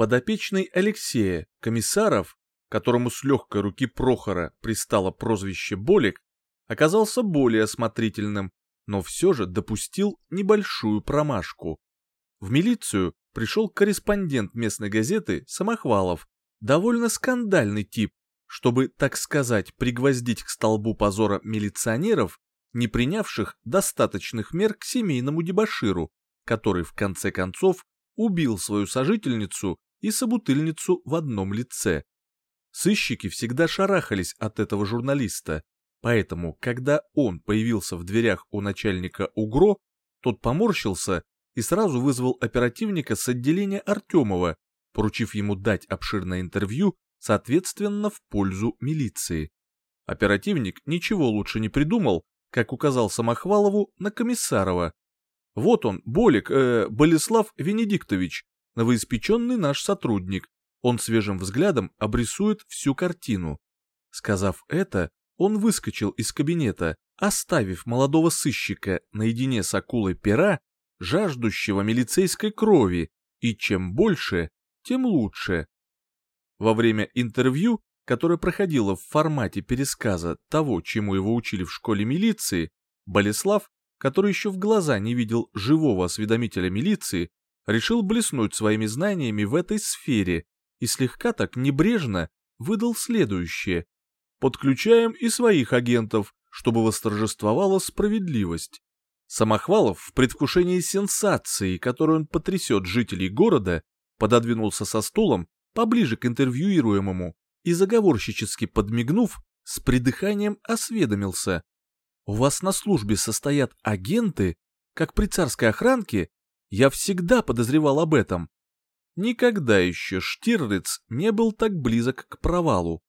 Подопечный Алексея, комиссаров, которому с легкой руки Прохора пристало прозвище Болик, оказался более осмотрительным, но все же допустил небольшую промашку. В милицию пришел корреспондент местной газеты Самохвалов, довольно скандальный тип, чтобы, так сказать, пригвоздить к столбу позора милиционеров, не принявших достаточных мер к семейному дебоширу, который в конце концов убил свою сожительницу и собутыльницу в одном лице. Сыщики всегда шарахались от этого журналиста, поэтому, когда он появился в дверях у начальника УГРО, тот поморщился и сразу вызвал оперативника с отделения Артемова, поручив ему дать обширное интервью, соответственно, в пользу милиции. Оперативник ничего лучше не придумал, как указал Самохвалову на Комиссарова. Вот он, Болик, э, Болеслав Венедиктович, новоиспеченный наш сотрудник. Он свежим взглядом обрисует всю картину. Сказав это, он выскочил из кабинета, оставив молодого сыщика наедине с акулой пера, жаждущего милицейской крови, и чем больше, тем лучше. Во время интервью, которое проходило в формате пересказа того, чему его учили в школе милиции, Болеслав, который еще в глаза не видел живого осведомителя милиции, решил блеснуть своими знаниями в этой сфере и слегка так небрежно выдал следующее. Подключаем и своих агентов, чтобы восторжествовала справедливость. Самохвалов в предвкушении сенсации, которую он потрясет жителей города, пододвинулся со стулом поближе к интервьюируемому и заговорщически подмигнув, с придыханием осведомился. «У вас на службе состоят агенты, как при царской охранке я всегда подозревал об этом. Никогда еще Штирлиц не был так близок к провалу.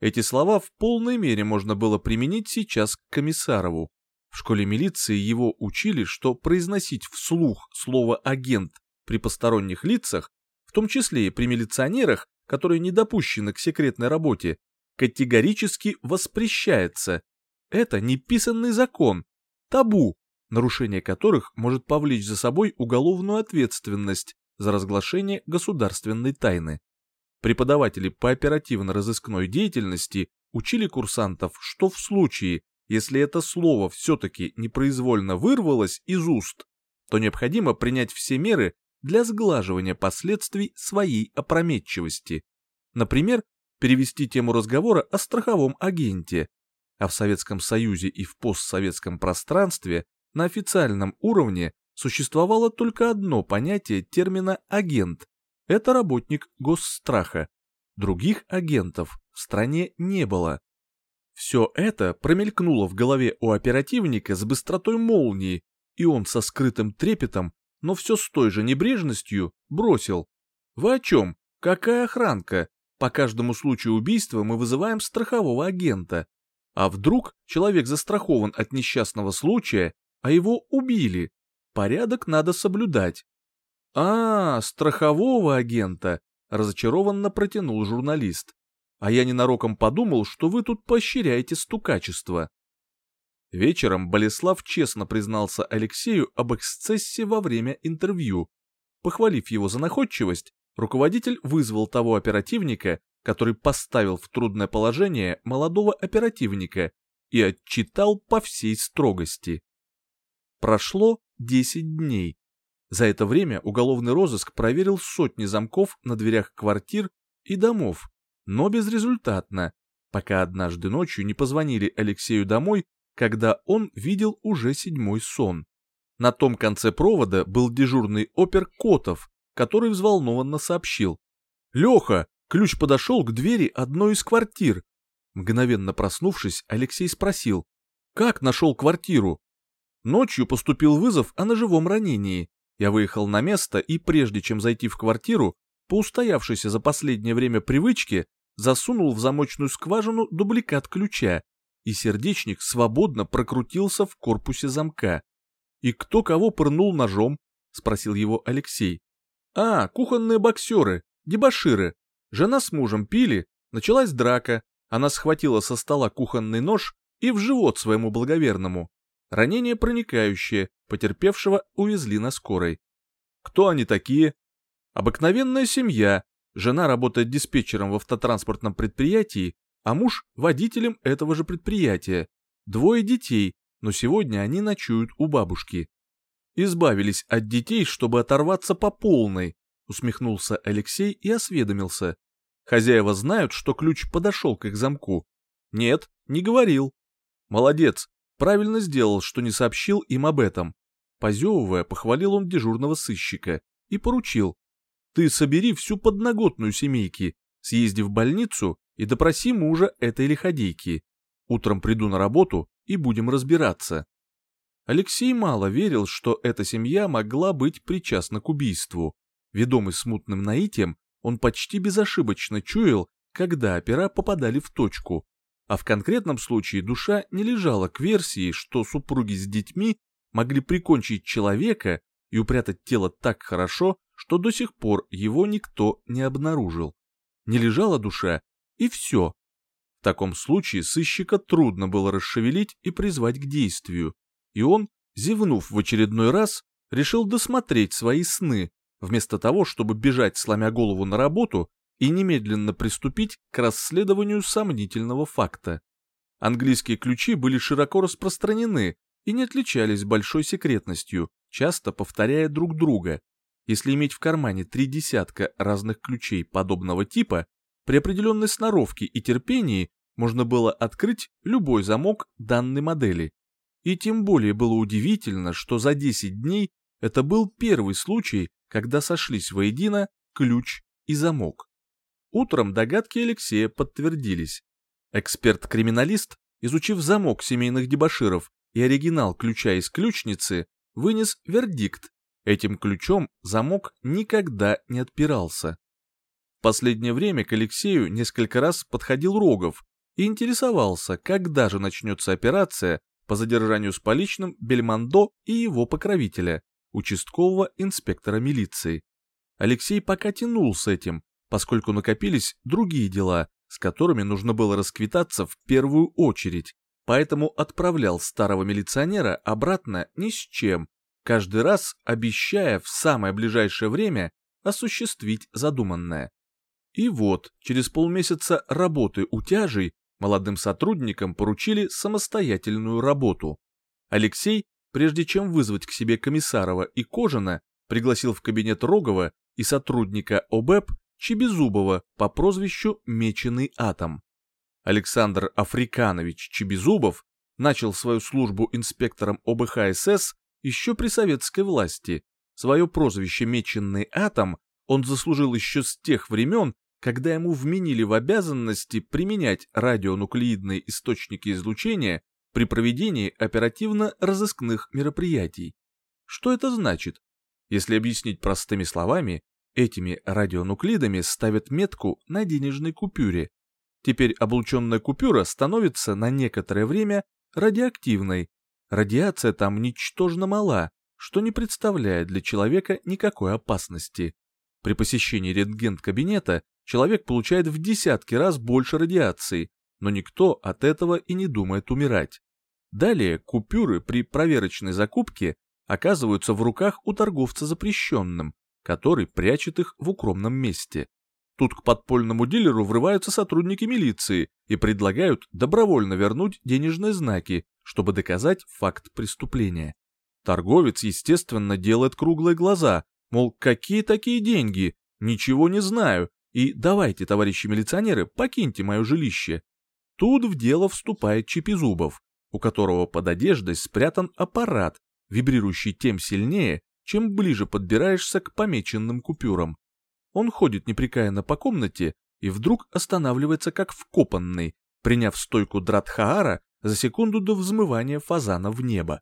Эти слова в полной мере можно было применить сейчас к Комиссарову. В школе милиции его учили, что произносить вслух слово «агент» при посторонних лицах, в том числе и при милиционерах, которые не допущены к секретной работе, категорически воспрещается. Это неписанный закон, табу, нарушение которых может повлечь за собой уголовную ответственность за разглашение государственной тайны. Преподаватели по оперативно-розыскной деятельности учили курсантов, что в случае, если это слово все-таки непроизвольно вырвалось из уст, то необходимо принять все меры для сглаживания последствий своей опрометчивости. Например, перевести тему разговора о страховом агенте, а в Советском Союзе и в постсоветском пространстве на официальном уровне существовало только одно понятие термина «агент» — это работник госстраха. Других агентов в стране не было. Все это промелькнуло в голове у оперативника с быстротой молнии, и он со скрытым трепетом, но все с той же небрежностью, бросил. «Вы о чем? Какая охранка? По каждому случаю убийства мы вызываем страхового агента. А вдруг человек застрахован от несчастного случая а его убили. Порядок надо соблюдать. А, страхового агента, разочарованно протянул журналист. А я ненароком подумал, что вы тут поощряете стукачество. Вечером Болеслав честно признался Алексею об эксцессе во время интервью. Похвалив его за находчивость, руководитель вызвал того оперативника, который поставил в трудное положение молодого оперативника и отчитал по всей строгости. Прошло 10 дней. За это время уголовный розыск проверил сотни замков на дверях квартир и домов, но безрезультатно, пока однажды ночью не позвонили Алексею домой, когда он видел уже седьмой сон. На том конце провода был дежурный опер Котов, который взволнованно сообщил. «Леха, ключ подошел к двери одной из квартир». Мгновенно проснувшись, Алексей спросил. «Как нашел квартиру?» Ночью поступил вызов о ножевом ранении. Я выехал на место и, прежде чем зайти в квартиру, по устоявшейся за последнее время привычке, засунул в замочную скважину дубликат ключа, и сердечник свободно прокрутился в корпусе замка. «И кто кого пырнул ножом?» — спросил его Алексей. «А, кухонные боксеры, дебоширы. Жена с мужем пили, началась драка, она схватила со стола кухонный нож и в живот своему благоверному. Ранение проникающее, потерпевшего увезли на скорой. Кто они такие? Обыкновенная семья, жена работает диспетчером в автотранспортном предприятии, а муж – водителем этого же предприятия. Двое детей, но сегодня они ночуют у бабушки. Избавились от детей, чтобы оторваться по полной, усмехнулся Алексей и осведомился. Хозяева знают, что ключ подошел к их замку. Нет, не говорил. Молодец, правильно сделал, что не сообщил им об этом. Позевывая, похвалил он дежурного сыщика и поручил. Ты собери всю подноготную семейки, съезди в больницу и допроси мужа этой лиходейки. Утром приду на работу и будем разбираться. Алексей мало верил, что эта семья могла быть причастна к убийству. Ведомый смутным наитием, он почти безошибочно чуял, когда опера попадали в точку. А в конкретном случае душа не лежала к версии, что супруги с детьми могли прикончить человека и упрятать тело так хорошо, что до сих пор его никто не обнаружил. Не лежала душа, и все. В таком случае сыщика трудно было расшевелить и призвать к действию, и он, зевнув в очередной раз, решил досмотреть свои сны, вместо того, чтобы бежать, сломя голову на работу и немедленно приступить к расследованию сомнительного факта. Английские ключи были широко распространены и не отличались большой секретностью, часто повторяя друг друга. Если иметь в кармане три десятка разных ключей подобного типа, при определенной сноровке и терпении можно было открыть любой замок данной модели. И тем более было удивительно, что за 10 дней это был первый случай, когда сошлись воедино ключ и замок. Утром догадки Алексея подтвердились. Эксперт-криминалист, изучив замок семейных дебоширов и оригинал ключа из ключницы, вынес вердикт. Этим ключом замок никогда не отпирался последнее время к Алексею несколько раз подходил Рогов и интересовался, когда же начнется операция по задержанию с поличным Бельмондо и его покровителя, участкового инспектора милиции. Алексей пока тянул с этим, поскольку накопились другие дела, с которыми нужно было расквитаться в первую очередь, поэтому отправлял старого милиционера обратно ни с чем, каждый раз обещая в самое ближайшее время осуществить задуманное. И вот, через полмесяца работы у тяжей молодым сотрудникам поручили самостоятельную работу. Алексей, прежде чем вызвать к себе Комиссарова и Кожина, пригласил в кабинет Рогова и сотрудника ОБЭП Чебезубова по прозвищу Меченый Атом. Александр Африканович Чебезубов начал свою службу инспектором ОБХСС еще при советской власти. Свое прозвище «Меченый атом» он заслужил еще с тех времен, когда ему вменили в обязанности применять радионуклеидные источники излучения при проведении оперативно-розыскных мероприятий. Что это значит? Если объяснить простыми словами, этими радионуклидами ставят метку на денежной купюре. Теперь облученная купюра становится на некоторое время радиоактивной. Радиация там ничтожно мала, что не представляет для человека никакой опасности. При посещении рентген-кабинета человек получает в десятки раз больше радиации, но никто от этого и не думает умирать. Далее купюры при проверочной закупке оказываются в руках у торговца запрещенным, который прячет их в укромном месте. Тут к подпольному дилеру врываются сотрудники милиции и предлагают добровольно вернуть денежные знаки, чтобы доказать факт преступления. Торговец, естественно, делает круглые глаза, мол, какие такие деньги, ничего не знаю, и давайте, товарищи милиционеры, покиньте мое жилище. Тут в дело вступает Чепизубов, у которого под одеждой спрятан аппарат, вибрирующий тем сильнее, чем ближе подбираешься к помеченным купюрам. Он ходит непрекаянно по комнате и вдруг останавливается как вкопанный, приняв стойку Дратхаара за секунду до взмывания фазана в небо.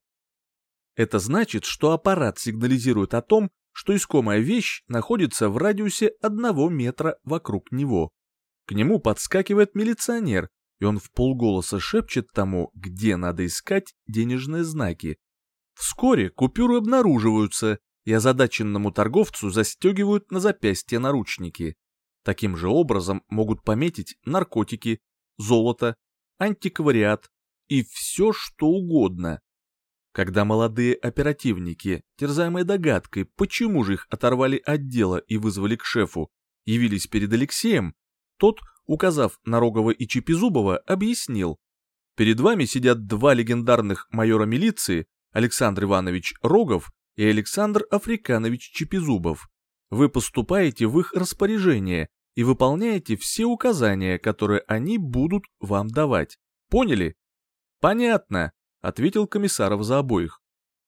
Это значит, что аппарат сигнализирует о том, что искомая вещь находится в радиусе одного метра вокруг него. К нему подскакивает милиционер, и он в полголоса шепчет тому, где надо искать денежные знаки. Вскоре купюры обнаруживаются, и озадаченному торговцу застегивают на запястье наручники. Таким же образом могут пометить наркотики, золото, антиквариат и все что угодно. Когда молодые оперативники, терзаемые догадкой, почему же их оторвали от дела и вызвали к шефу, явились перед Алексеем, тот, указав на Рогова и Чепизубова, объяснил. Перед вами сидят два легендарных майора милиции, Александр Иванович Рогов и Александр Африканович Чепизубов. Вы поступаете в их распоряжение и выполняете все указания, которые они будут вам давать. Поняли? Понятно, ответил Комиссаров за обоих.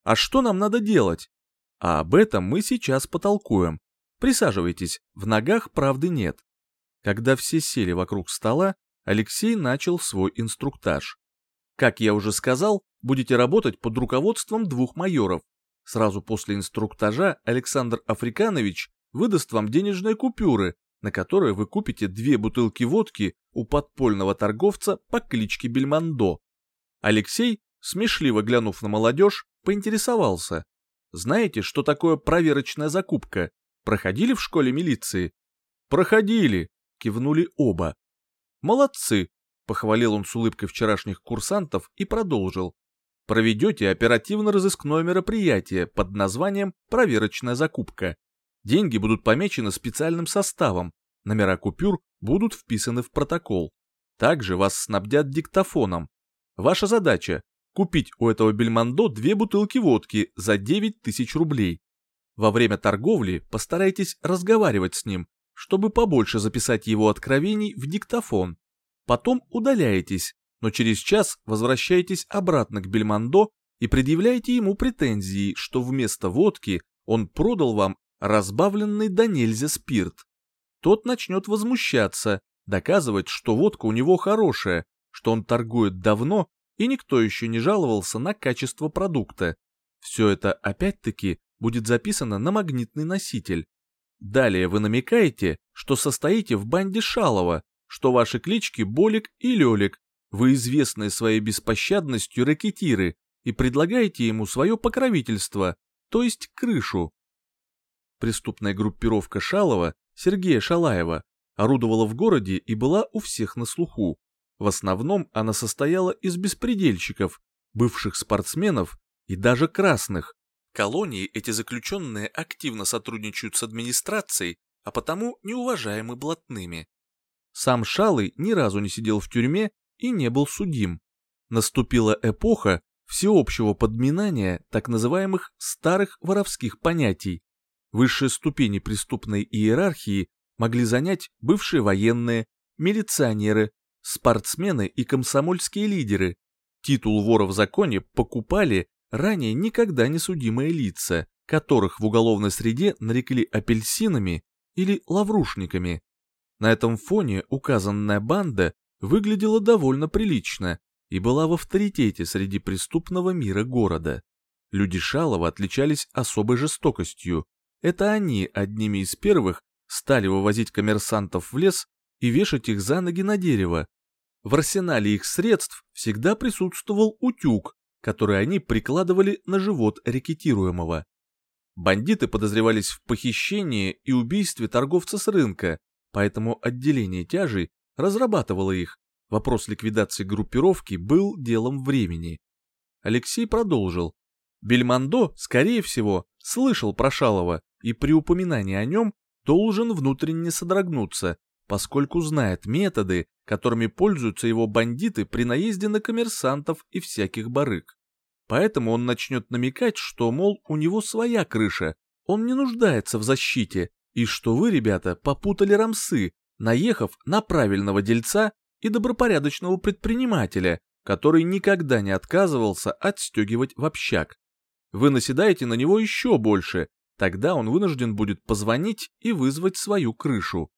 А что нам надо делать? А об этом мы сейчас потолкуем. Присаживайтесь, в ногах правды нет. Когда все сели вокруг стола, Алексей начал свой инструктаж. Как я уже сказал, будете работать под руководством двух майоров. Сразу после инструктажа Александр Африканович выдаст вам денежные купюры, на которые вы купите две бутылки водки у подпольного торговца по кличке Бельмондо. Алексей, смешливо глянув на молодежь, поинтересовался. Знаете, что такое проверочная закупка? Проходили в школе милиции? Проходили, кивнули оба. Молодцы, похвалил он с улыбкой вчерашних курсантов и продолжил. Проведете оперативно-розыскное мероприятие под названием «Проверочная закупка». Деньги будут помечены специальным составом, номера купюр будут вписаны в протокол. Также вас снабдят диктофоном. Ваша задача – купить у этого Бельмондо две бутылки водки за 9 тысяч рублей. Во время торговли постарайтесь разговаривать с ним, чтобы побольше записать его откровений в диктофон. Потом удаляетесь, но через час возвращаетесь обратно к Бельмондо и предъявляете ему претензии, что вместо водки он продал вам разбавленный до нельзя спирт. Тот начнет возмущаться, доказывать, что водка у него хорошая, что он торгует давно и никто еще не жаловался на качество продукта. Все это опять-таки будет записано на магнитный носитель. Далее вы намекаете, что состоите в банде Шалова, что ваши клички Болик и Лелик, вы известны своей беспощадностью ракетиры и предлагаете ему свое покровительство, то есть крышу. Преступная группировка Шалова, Сергея Шалаева, орудовала в городе и была у всех на слуху. В основном она состояла из беспредельщиков, бывших спортсменов и даже красных, колонии эти заключенные активно сотрудничают с администрацией, а потому неуважаемы блатными. Сам Шалый ни разу не сидел в тюрьме и не был судим. Наступила эпоха всеобщего подминания так называемых старых воровских понятий. Высшие ступени преступной иерархии могли занять бывшие военные, милиционеры, спортсмены и комсомольские лидеры. Титул вора в законе покупали ранее никогда не судимые лица, которых в уголовной среде нарекли апельсинами или лаврушниками. На этом фоне указанная банда выглядела довольно прилично и была в авторитете среди преступного мира города. Люди Шалова отличались особой жестокостью. Это они одними из первых стали вывозить коммерсантов в лес и вешать их за ноги на дерево. В арсенале их средств всегда присутствовал утюг, которые они прикладывали на живот рекетируемого. Бандиты подозревались в похищении и убийстве торговца с рынка, поэтому отделение тяжей разрабатывало их. Вопрос ликвидации группировки был делом времени. Алексей продолжил. Бельмондо, скорее всего, слышал про Шалова и при упоминании о нем должен внутренне содрогнуться, поскольку знает методы, которыми пользуются его бандиты при наезде на коммерсантов и всяких барыг. Поэтому он начнет намекать, что, мол, у него своя крыша, он не нуждается в защите, и что вы, ребята, попутали рамсы, наехав на правильного дельца и добропорядочного предпринимателя, который никогда не отказывался отстегивать в общак. Вы наседаете на него еще больше, тогда он вынужден будет позвонить и вызвать свою крышу.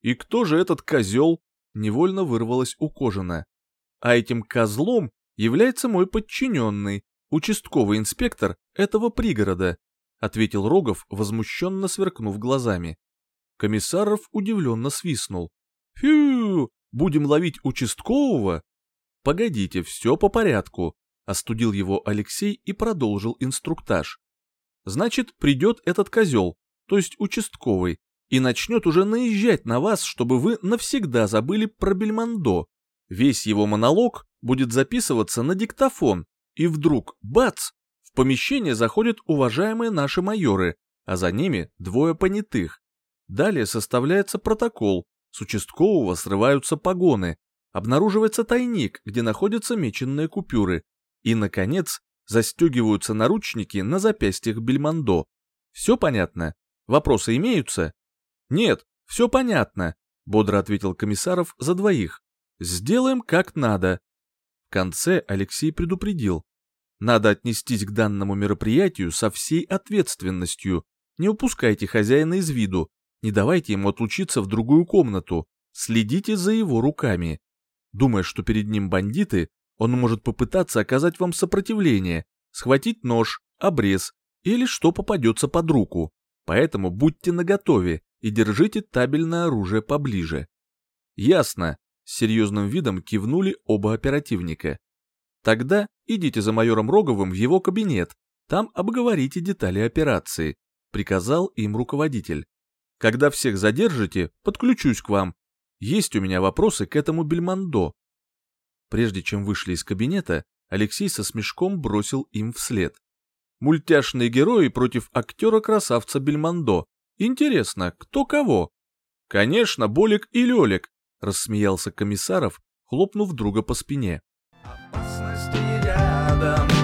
И кто же этот козел? Невольно вырвалось у Кожина. А этим козлом является мой подчиненный, участковый инспектор этого пригорода, ответил Рогов, возмущенно сверкнув глазами. Комиссаров удивленно свистнул. Фью, будем ловить участкового? Погодите, все по порядку, остудил его Алексей и продолжил инструктаж. Значит, придет этот козел, то есть участковый, и начнет уже наезжать на вас, чтобы вы навсегда забыли про Бельмондо. Весь его монолог будет записываться на диктофон, и вдруг, бац, помещение заходят уважаемые наши майоры, а за ними двое понятых. Далее составляется протокол, с участкового срываются погоны, обнаруживается тайник, где находятся меченные купюры, и, наконец, застегиваются наручники на запястьях Бельмондо. Все понятно? Вопросы имеются? Нет, все понятно, бодро ответил Комиссаров за двоих. Сделаем как надо. В конце Алексей предупредил. Надо отнестись к данному мероприятию со всей ответственностью. Не упускайте хозяина из виду, не давайте ему отлучиться в другую комнату, следите за его руками. Думая, что перед ним бандиты, он может попытаться оказать вам сопротивление, схватить нож, обрез или что попадется под руку. Поэтому будьте наготове и держите табельное оружие поближе. Ясно, с серьезным видом кивнули оба оперативника. Тогда идите за майором Роговым в его кабинет, там обговорите детали операции, приказал им руководитель. Когда всех задержите, подключусь к вам. Есть у меня вопросы к этому Бельмондо. Прежде чем вышли из кабинета, Алексей со смешком бросил им вслед. Мультяшные герои против актера-красавца Бельмондо. Интересно, кто кого? Конечно, Болик и Лёлик, рассмеялся Комиссаров, хлопнув друга по спине. Опасности рядом